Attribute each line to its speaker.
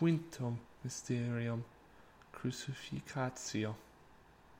Speaker 1: quintum mysterium crucificatio.